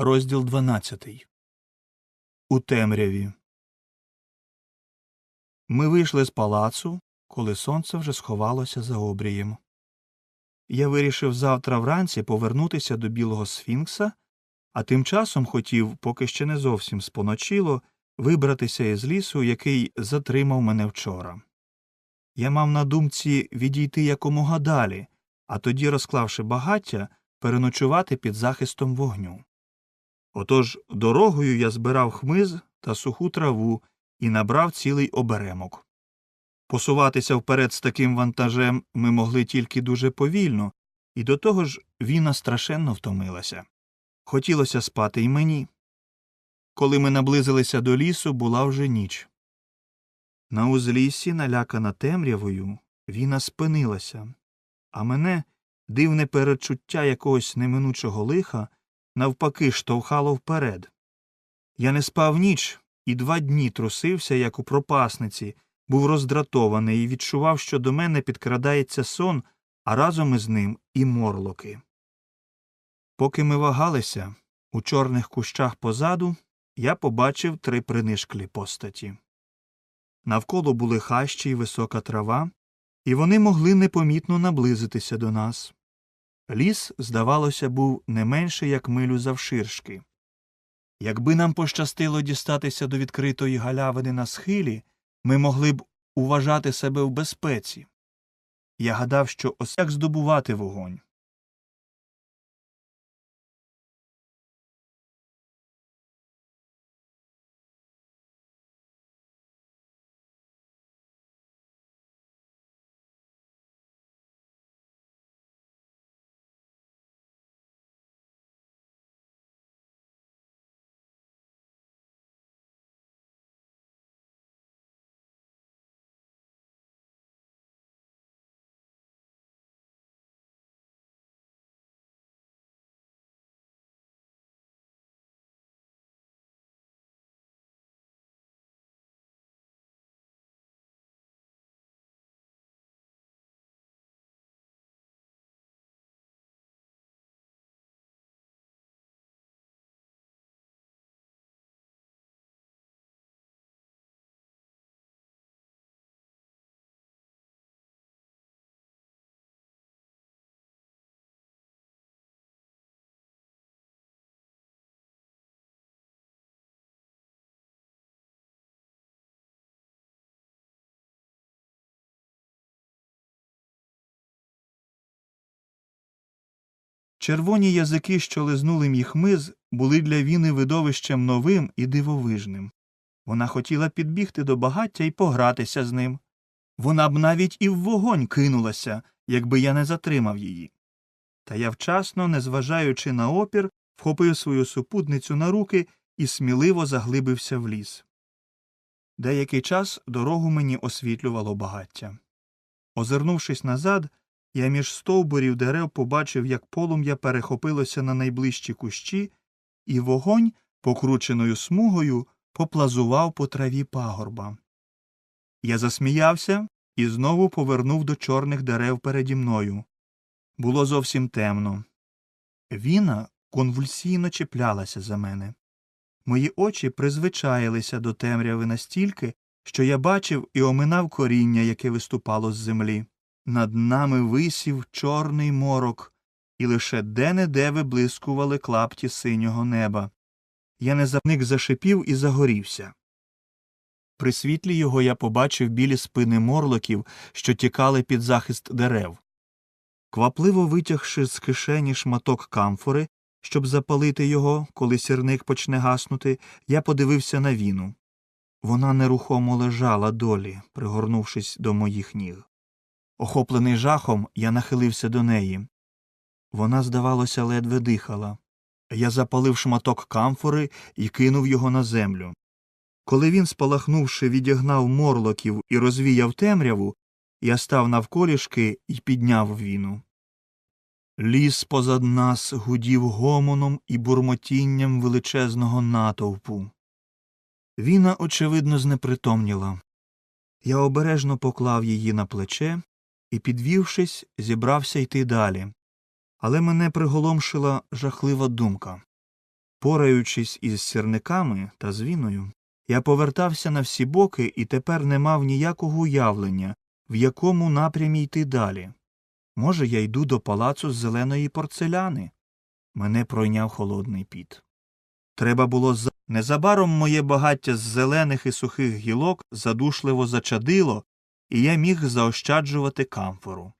Розділ 12. У темряві. Ми вийшли з палацу, коли сонце вже сховалося за обрієм. Я вирішив завтра вранці повернутися до білого сфінкса, а тим часом хотів, поки ще не зовсім споночило, вибратися із лісу, який затримав мене вчора. Я мав на думці відійти якомога далі, а тоді, розклавши багаття, переночувати під захистом вогню. Отож дорогою я збирав хмиз та суху траву і набрав цілий оберемок. Посуватися вперед з таким вантажем ми могли тільки дуже повільно, і до того ж Віна страшенно втомилася. Хотілося спати й мені. Коли ми наблизилися до лісу, була вже ніч. На узліссі, налякана темрявою, Віна спинилася, а мене дивне передчуття якогось неминучого лиха навпаки штовхало вперед. Я не спав ніч і два дні трусився, як у пропасниці, був роздратований і відчував, що до мене підкрадається сон, а разом із ним і морлоки. Поки ми вагалися, у чорних кущах позаду я побачив три принишклі постаті. Навколо були хащі й висока трава, і вони могли непомітно наблизитися до нас. Ліс, здавалося, був не менше, як милю завширшки. Якби нам пощастило дістатися до відкритої галявини на схилі, ми могли б уважати себе в безпеці. Я гадав, що ось як здобувати вогонь. Червоні язики, що лизнули мій хмиз, були для Віни видовищем новим і дивовижним. Вона хотіла підбігти до багаття і погратися з ним. Вона б навіть і в вогонь кинулася, якби я не затримав її. Та я вчасно, незважаючи на опір, вхопив свою супутницю на руки і сміливо заглибився в ліс. Деякий час дорогу мені освітлювало багаття. Озирнувшись назад, я між стовбурів дерев побачив, як полум'я перехопилося на найближчі кущі, і вогонь, покрученою смугою, поплазував по траві пагорба. Я засміявся і знову повернув до чорних дерев переді мною. Було зовсім темно. Віна конвульсійно чіплялася за мене. Мої очі призвичаїлися до темряви настільки, що я бачив і оминав коріння, яке виступало з землі. Над нами висів чорний морок, і лише де-не-де виблискували клапті синього неба. Я незапник зашипів і загорівся. При світлі його я побачив білі спини морлоків, що тікали під захист дерев. Квапливо витягши з кишені шматок камфори, щоб запалити його, коли сірник почне гаснути, я подивився на віну. Вона нерухомо лежала долі, пригорнувшись до моїх ніг. Охоплений жахом, я нахилився до неї. Вона, здавалося, ледве дихала. Я запалив шматок камфори і кинув його на землю. Коли він, спалахнувши, відігнав морлоків і розвіяв темряву, я став навколішки і підняв віну. Ліс позад нас гудів гомоном і бурмотінням величезного натовпу. Віна, очевидно, знепритомніла. Я обережно поклав її на плече і, підвівшись, зібрався йти далі. Але мене приголомшила жахлива думка. Пораючись із сірниками та звіною, я повертався на всі боки і тепер не мав ніякого уявлення, в якому напрямі йти далі. Може, я йду до палацу з зеленої порцеляни? Мене пройняв холодний піт. Треба було за. Незабаром моє багаття з зелених і сухих гілок задушливо зачадило, і я міг заощаджувати камфору.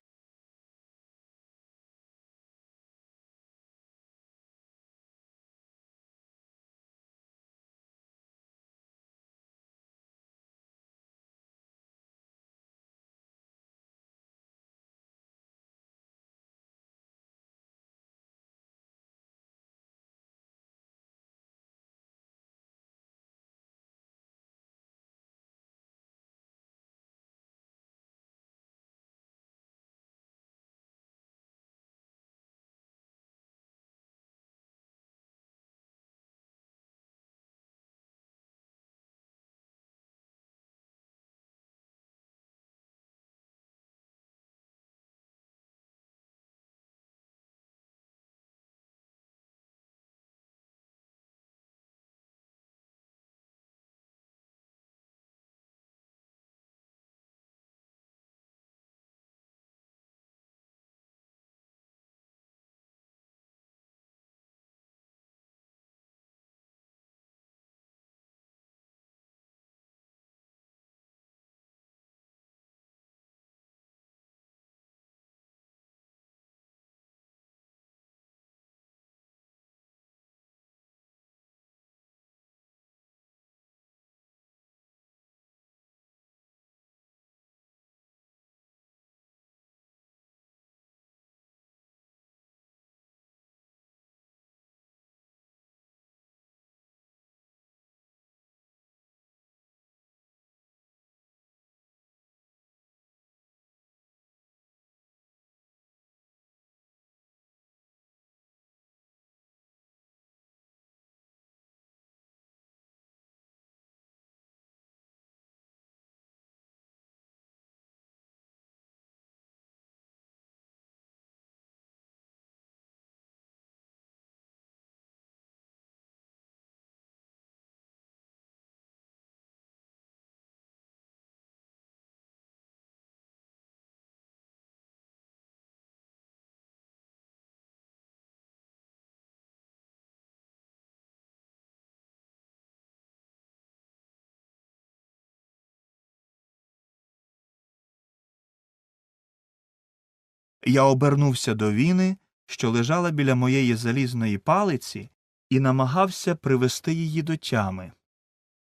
Я обернувся до віни, що лежала біля моєї залізної палиці, і намагався привести її до тями.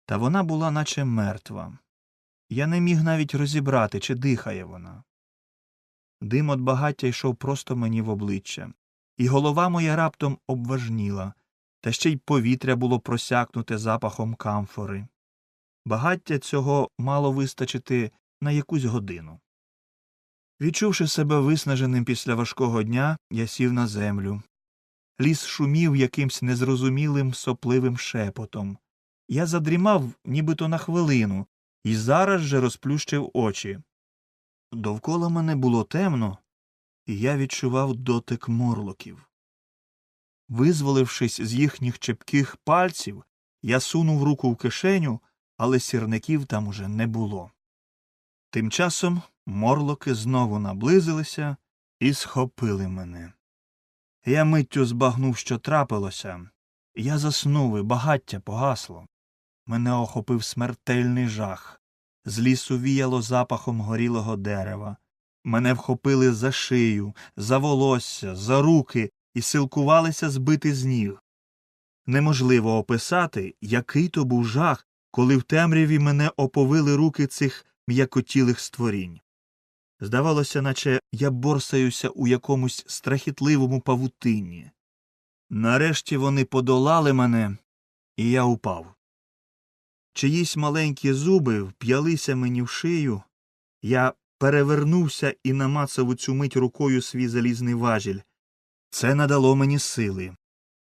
Та вона була наче мертва. Я не міг навіть розібрати, чи дихає вона. Дим от багаття йшов просто мені в обличчя, і голова моя раптом обважніла, та ще й повітря було просякнуте запахом камфори. Багаття цього мало вистачити на якусь годину. Відчувши себе виснаженим після важкого дня, я сів на землю. Ліс шумів якимсь незрозумілим сопливим шепотом. Я задрімав нібито на хвилину, і зараз же розплющив очі. Довкола мене було темно, і я відчував дотик морлоків. Визволившись з їхніх чепких пальців, я сунув руку в кишеню, але сірників там уже не було. Тим часом морлоки знову наблизилися і схопили мене. Я миттю збагнув, що трапилося. Я заснув і багаття погасло. Мене охопив смертельний жах. З лісу віяло запахом горілого дерева. Мене вхопили за шию, за волосся, за руки і силкувалися збити з ніг. Неможливо описати, який то був жах, коли в темряві мене оповили руки цих м'якотілих створінь. Здавалося, наче я борсаюся у якомусь страхітливому павутинні. Нарешті вони подолали мене, і я упав. Чиїсь маленькі зуби вп'ялися мені в шию. Я перевернувся і намацав у цю мить рукою свій залізний важіль. Це надало мені сили.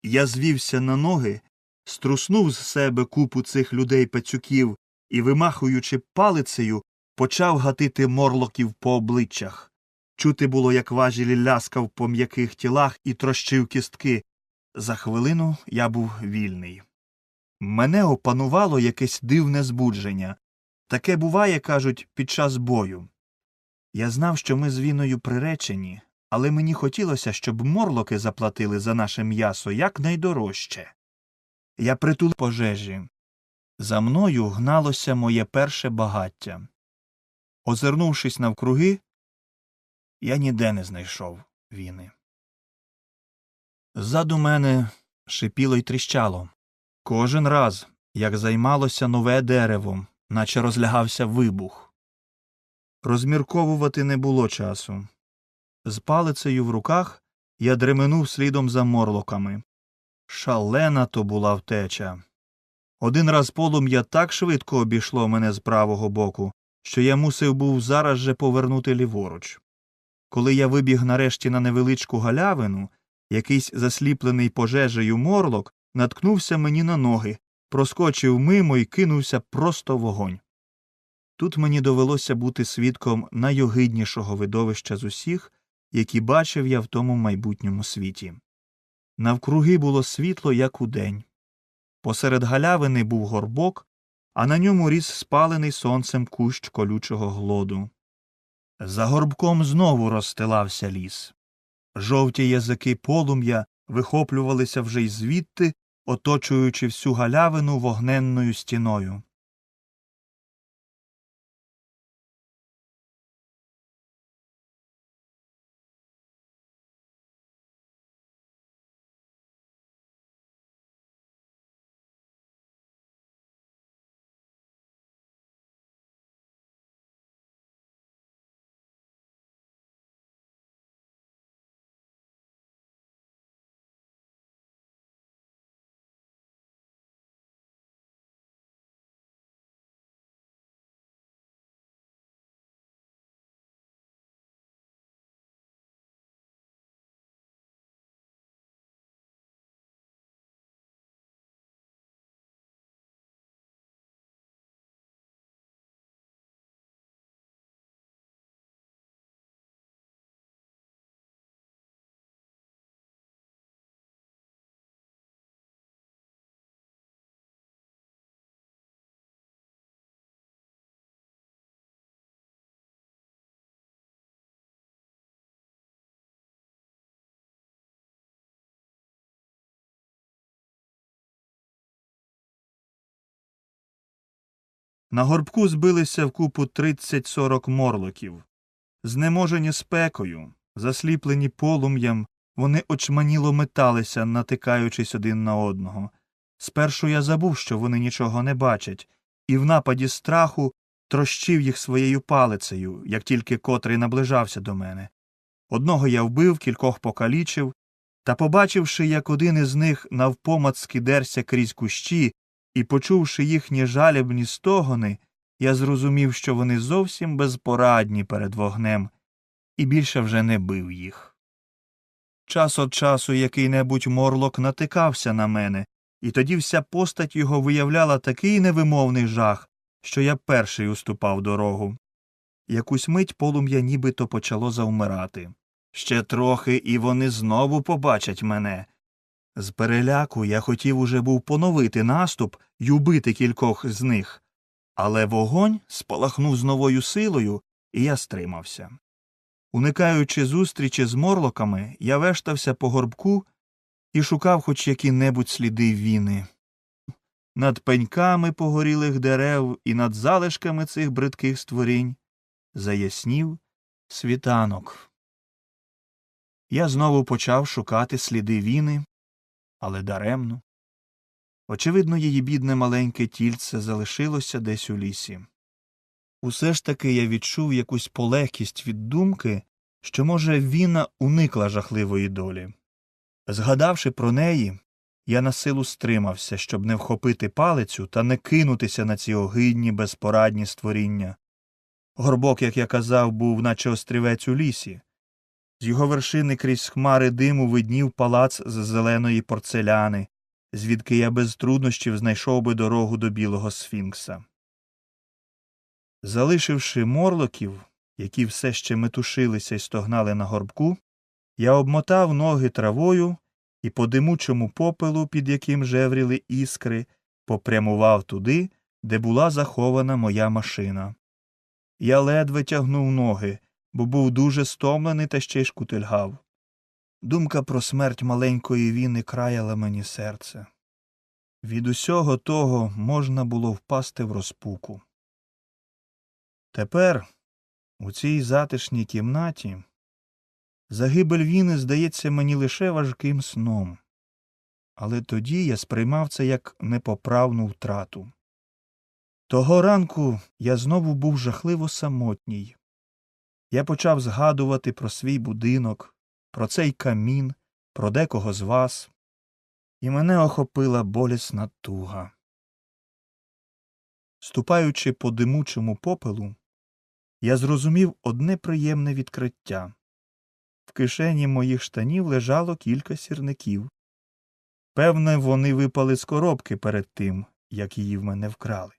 Я звівся на ноги, струснув з себе купу цих людей пацюків і, вимахуючи палицею, почав гатити морлоків по обличчях. Чути було, як важілі ляскав по м'яких тілах і трощив кістки. За хвилину я був вільний. Мене опанувало якесь дивне збудження. Таке буває, кажуть, під час бою. Я знав, що ми з віною приречені, але мені хотілося, щоб морлоки заплатили за наше м'ясо якнайдорожче. Я притулив пожежі. За мною гналося моє перше багаття. Озирнувшись навкруги, я ніде не знайшов віни. Ззаду мене шипіло й тріщало. Кожен раз, як займалося нове дерево, наче розлягався вибух. Розмірковувати не було часу. З палицею в руках я дременув слідом за морлоками. Шалена то була втеча. Один раз полум'я так швидко обійшло мене з правого боку, що я мусив був зараз же повернути ліворуч. Коли я вибіг нарешті на невеличку галявину, якийсь засліплений пожежею морлок наткнувся мені на ноги, проскочив мимо і кинувся просто в вогонь. Тут мені довелося бути свідком найогиднішого видовища з усіх, які бачив я в тому майбутньому світі. Навкруги було світло, як удень. Посеред галявини був горбок, а на ньому ріс спалений сонцем кущ колючого глоду. За горбком знову розстилався ліс. Жовті язики полум'я вихоплювалися вже й звідти, оточуючи всю галявину вогненною стіною. На горбку збилися вкупу 30-40 морлоків. Знеможені спекою, засліплені полум'ям, вони очманіло металися, натикаючись один на одного. Спершу я забув, що вони нічого не бачать, і в нападі страху трощив їх своєю палицею, як тільки котрий наближався до мене. Одного я вбив, кількох покалічив, та, побачивши, як один із них навпомацки дерся крізь кущі, і, почувши їхні жалібні стогони, я зрозумів, що вони зовсім безпорадні перед вогнем, і більше вже не бив їх. Час від часу який небудь морлок натикався на мене, і тоді вся постать його виявляла такий невимовний жах, що я перший уступав дорогу. Якусь мить полум'я нібито почало завмирати. Ще трохи, і вони знову побачать мене. З переляку я хотів уже був поновити наступ й убити кількох з них, але вогонь спалахнув з новою силою, і я стримався. Уникаючи зустрічі з морлоками, я вештався по горбку і шукав хоч які небудь сліди віни. Над пеньками погорілих дерев і над залишками цих бридких створінь заяснів світанок. Я знову почав шукати сліди віни, але даремно. Очевидно, її бідне маленьке тільце залишилося десь у лісі. Усе ж таки я відчув якусь полегкість від думки, що, може, Віна уникла жахливої долі. Згадавши про неї, я на силу стримався, щоб не вхопити палицю та не кинутися на ці огидні, безпорадні створіння. Горбок, як я казав, був, наче острівець у лісі. З його вершини крізь хмари диму виднів палац з зеленої порцеляни, звідки я без труднощів знайшов би дорогу до білого сфінкса. Залишивши морлоків, які все ще метушилися і стогнали на горбку, я обмотав ноги травою і по димучому попелу, під яким жевріли іскри, попрямував туди, де була захована моя машина. Я ледве тягнув ноги, бо був дуже стомлений та ще й шкутильгав. Думка про смерть маленької віни краяла мені серце. Від усього того можна було впасти в розпуку. Тепер, у цій затишній кімнаті, загибель віни здається мені лише важким сном. Але тоді я сприймав це як непоправну втрату. Того ранку я знову був жахливо самотній. Я почав згадувати про свій будинок, про цей камін, про декого з вас, і мене охопила болісна туга. Ступаючи по димучому попелу, я зрозумів одне приємне відкриття. В кишені моїх штанів лежало кілька сірників. Певне, вони випали з коробки перед тим, як її в мене вкрали.